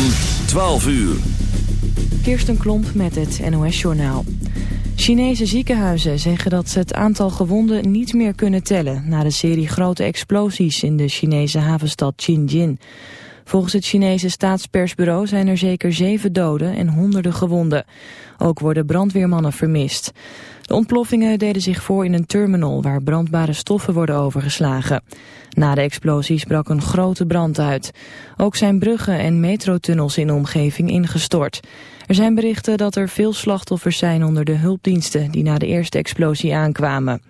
12 uur. Kirsten Klomp met het NOS-journaal. Chinese ziekenhuizen zeggen dat ze het aantal gewonden niet meer kunnen tellen... na de serie grote explosies in de Chinese havenstad Xinjiang. Volgens het Chinese staatspersbureau zijn er zeker zeven doden en honderden gewonden. Ook worden brandweermannen vermist. De ontploffingen deden zich voor in een terminal waar brandbare stoffen worden overgeslagen. Na de explosies brak een grote brand uit. Ook zijn bruggen en metrotunnels in de omgeving ingestort. Er zijn berichten dat er veel slachtoffers zijn onder de hulpdiensten die na de eerste explosie aankwamen.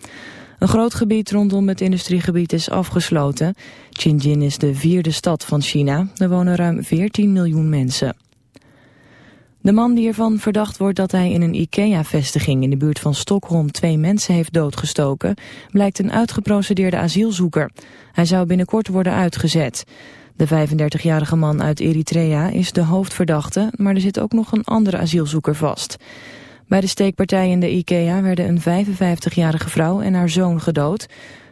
Een groot gebied rondom het industriegebied is afgesloten. Xinjiang is de vierde stad van China. Er wonen ruim 14 miljoen mensen. De man die ervan verdacht wordt dat hij in een IKEA-vestiging in de buurt van Stockholm twee mensen heeft doodgestoken, blijkt een uitgeprocedeerde asielzoeker. Hij zou binnenkort worden uitgezet. De 35-jarige man uit Eritrea is de hoofdverdachte, maar er zit ook nog een andere asielzoeker vast. Bij de steekpartij in de IKEA werden een 55-jarige vrouw en haar zoon gedood.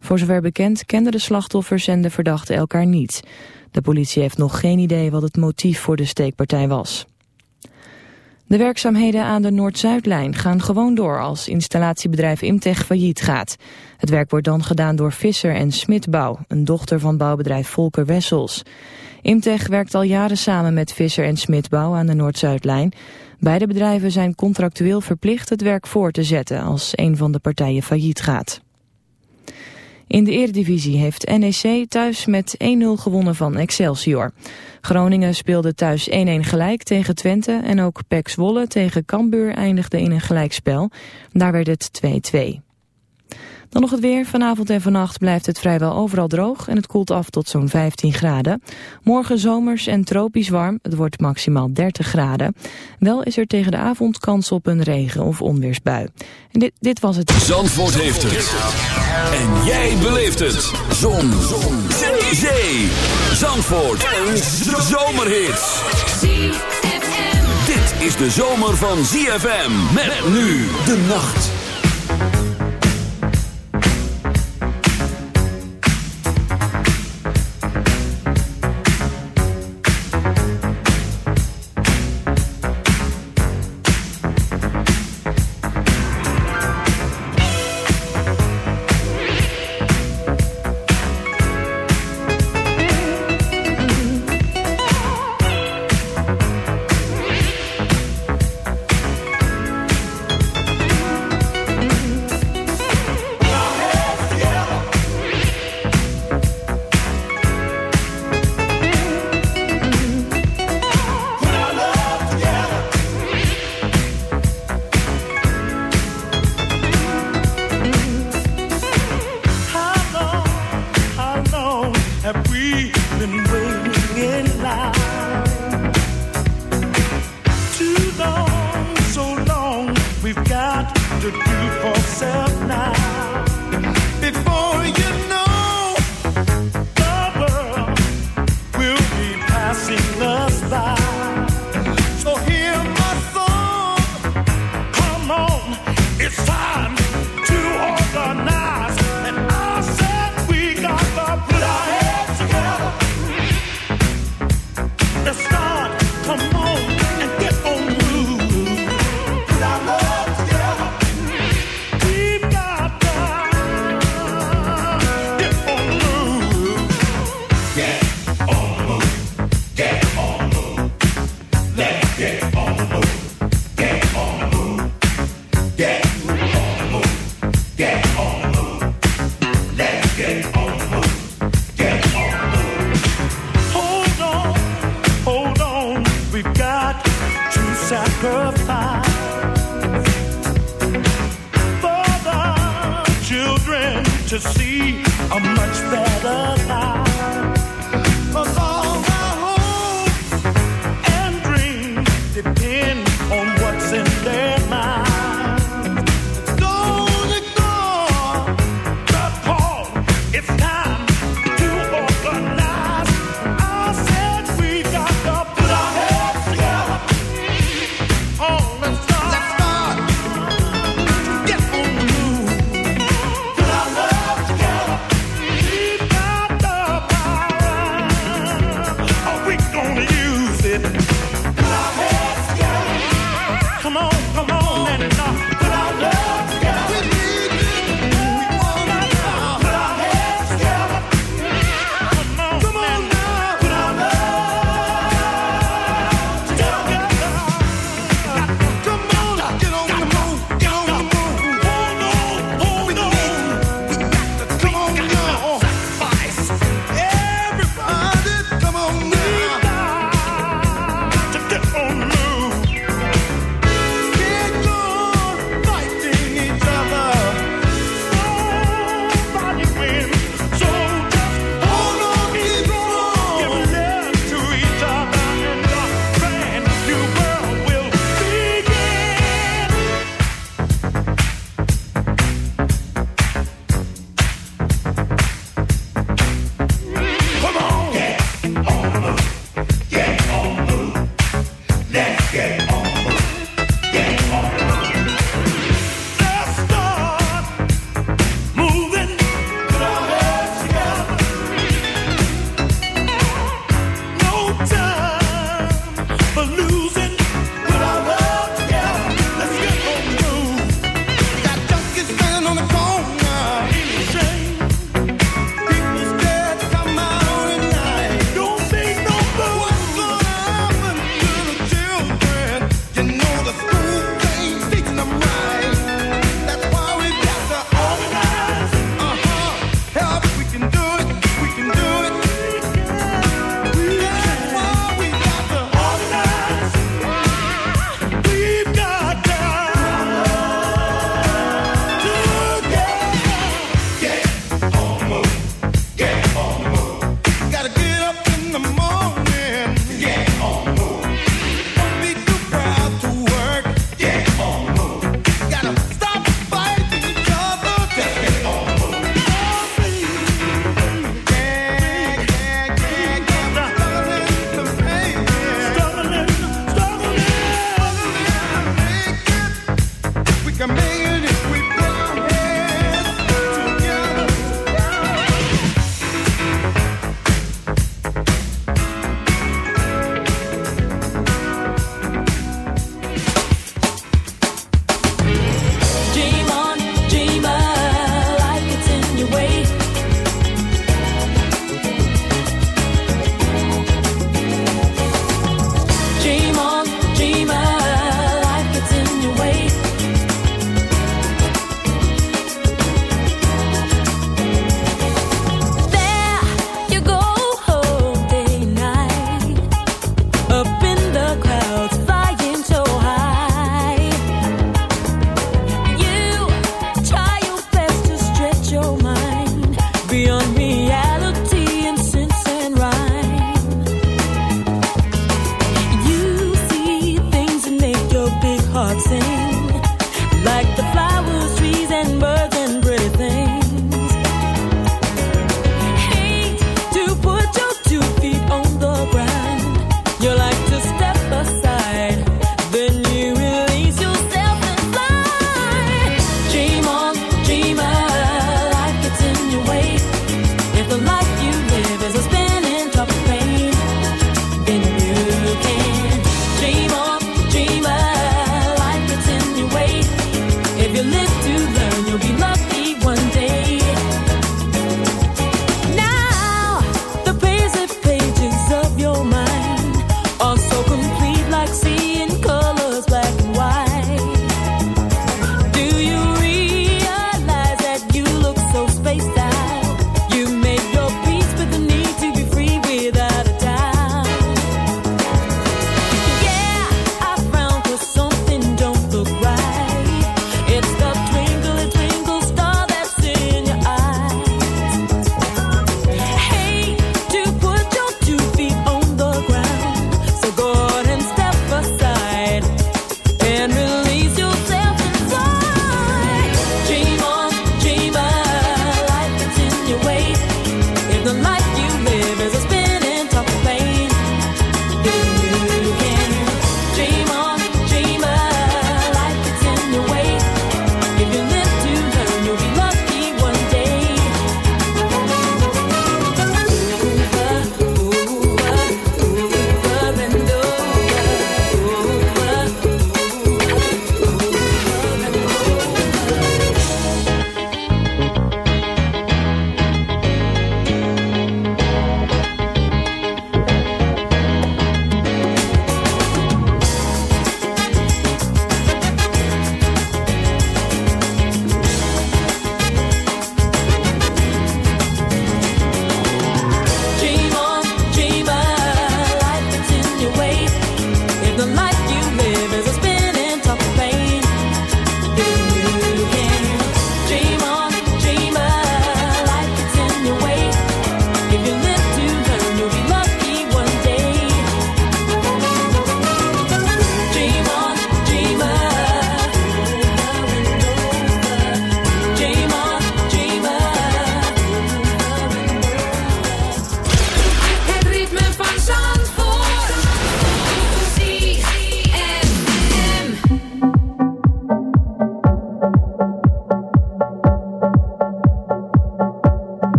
Voor zover bekend kenden de slachtoffers en de verdachte elkaar niet. De politie heeft nog geen idee wat het motief voor de steekpartij was. De werkzaamheden aan de Noord-Zuidlijn gaan gewoon door als installatiebedrijf Imtech failliet gaat. Het werk wordt dan gedaan door Visser en Smitbouw, een dochter van bouwbedrijf Volker Wessels. Imtech werkt al jaren samen met Visser en Smitbouw aan de Noord-Zuidlijn. Beide bedrijven zijn contractueel verplicht het werk voor te zetten als een van de partijen failliet gaat. In de Eredivisie heeft NEC thuis met 1-0 gewonnen van Excelsior. Groningen speelde thuis 1-1 gelijk tegen Twente en ook PEC Zwolle tegen Cambuur eindigde in een gelijkspel. Daar werd het 2-2. Dan nog het weer. Vanavond en vannacht blijft het vrijwel overal droog en het koelt af tot zo'n 15 graden. Morgen zomers en tropisch warm. Het wordt maximaal 30 graden. Wel is er tegen de avond kans op een regen- of onweersbui. En dit, dit was het. Zandvoort heeft het. En jij beleeft het. Zon. Zon. Zee. Zee. Zandvoort. Een zomerhit. Dit is de zomer van ZFM. Met nu de nacht. Come on.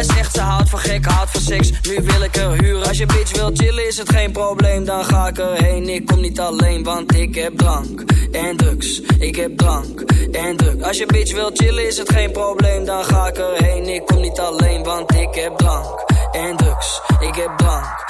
Is echt, ze houdt van gek, houdt van seks. Nu wil ik er huren. Als je bitch wil chillen, is het geen probleem. Dan ga ik erheen, ik kom niet alleen, want ik heb drank en drugs. Ik heb drank en drugs. Als je bitch wil chillen, is het geen probleem. Dan ga ik erheen, ik kom niet alleen, want ik heb drank en drugs. Ik heb drank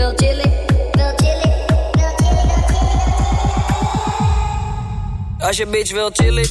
wil chillen, wil chillen. Als je bitch wil chillen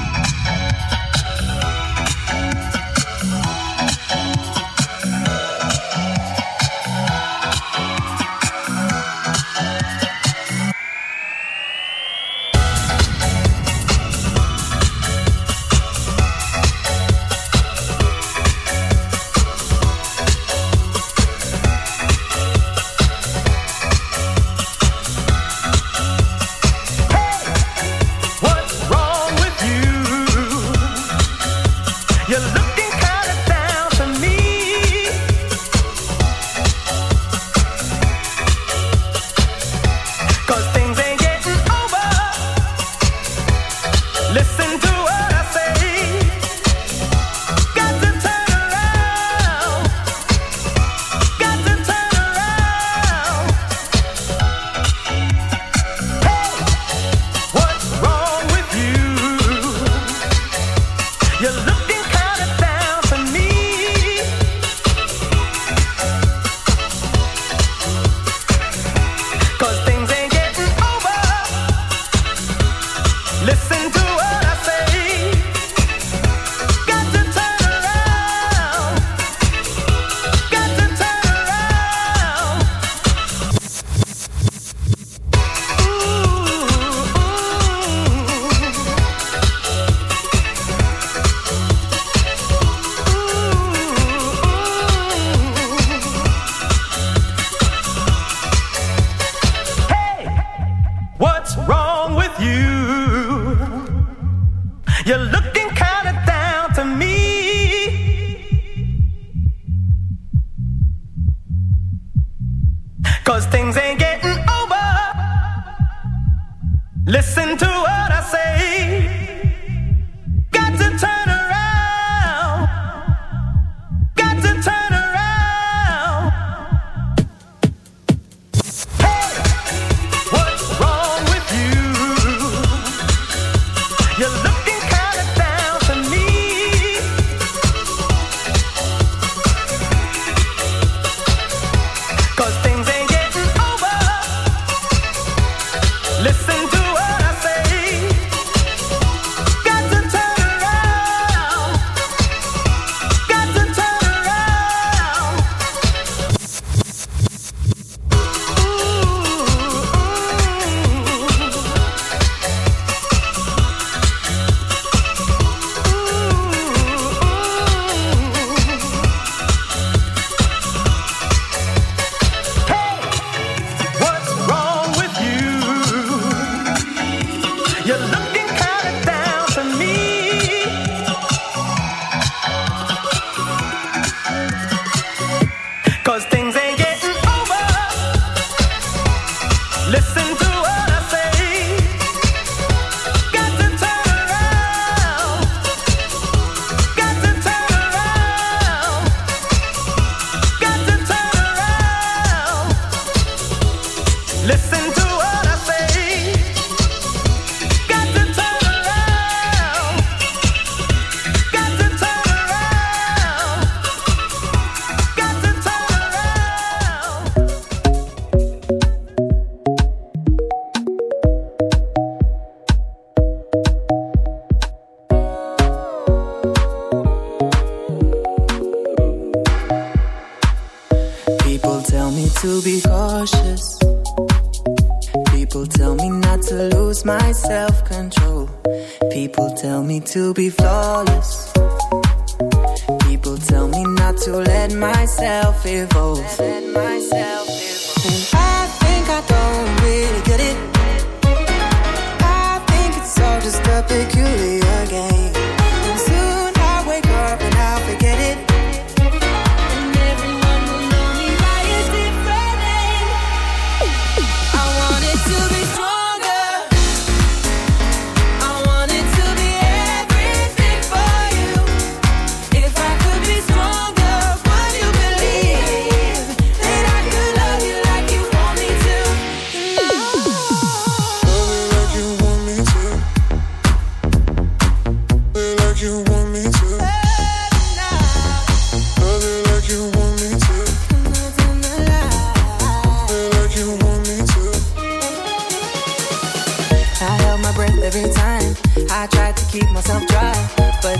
I tried to keep myself dry, but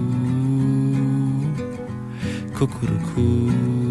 Kukuruku.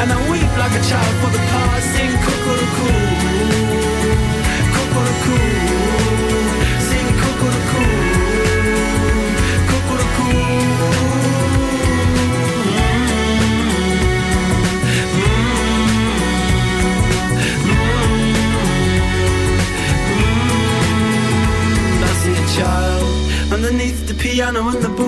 And I weep like a child for the past. Sing cuckoo-coo, cuckoo-coo, sing cuckoo-coo, I see a child underneath the piano and the boom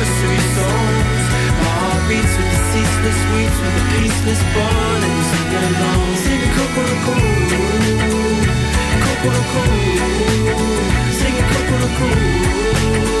streets with the ceaseless weeds, with the peaceless born, and we sing along. Sing Kokoro Sing Kokoro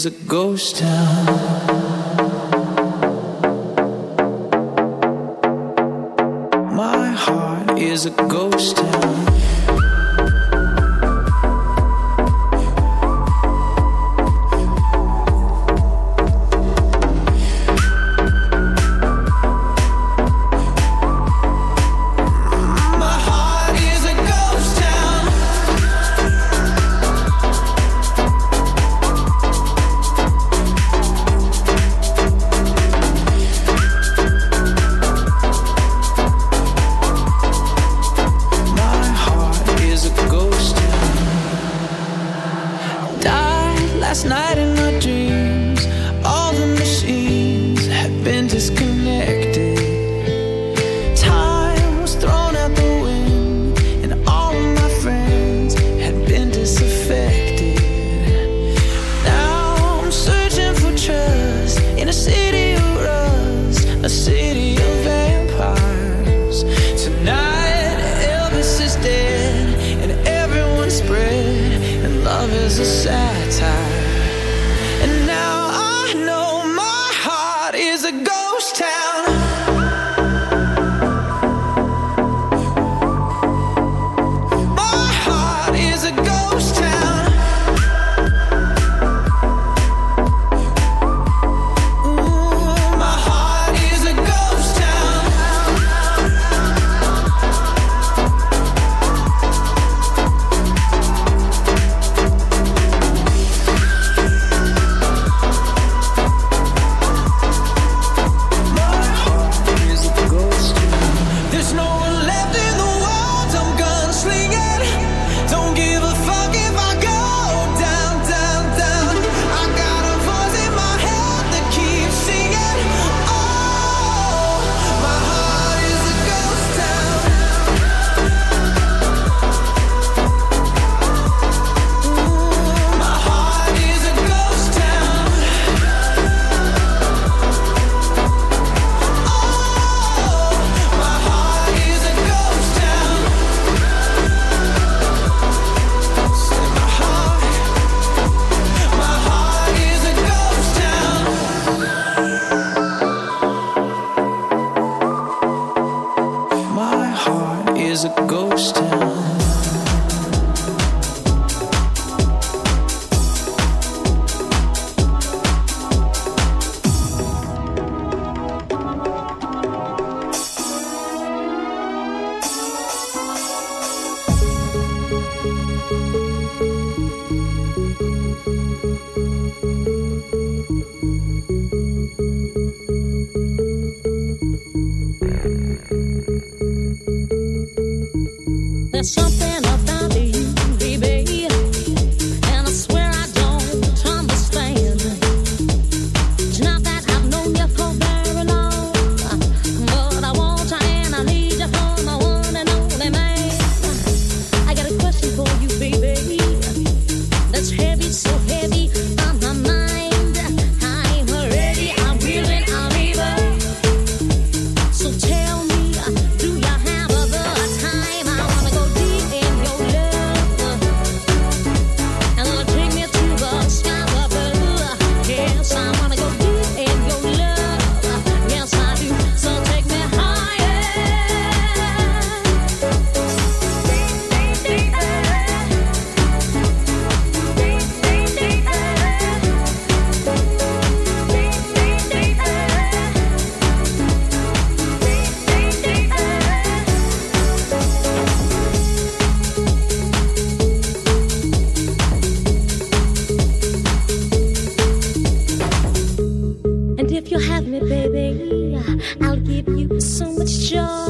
Is a ghost town. show.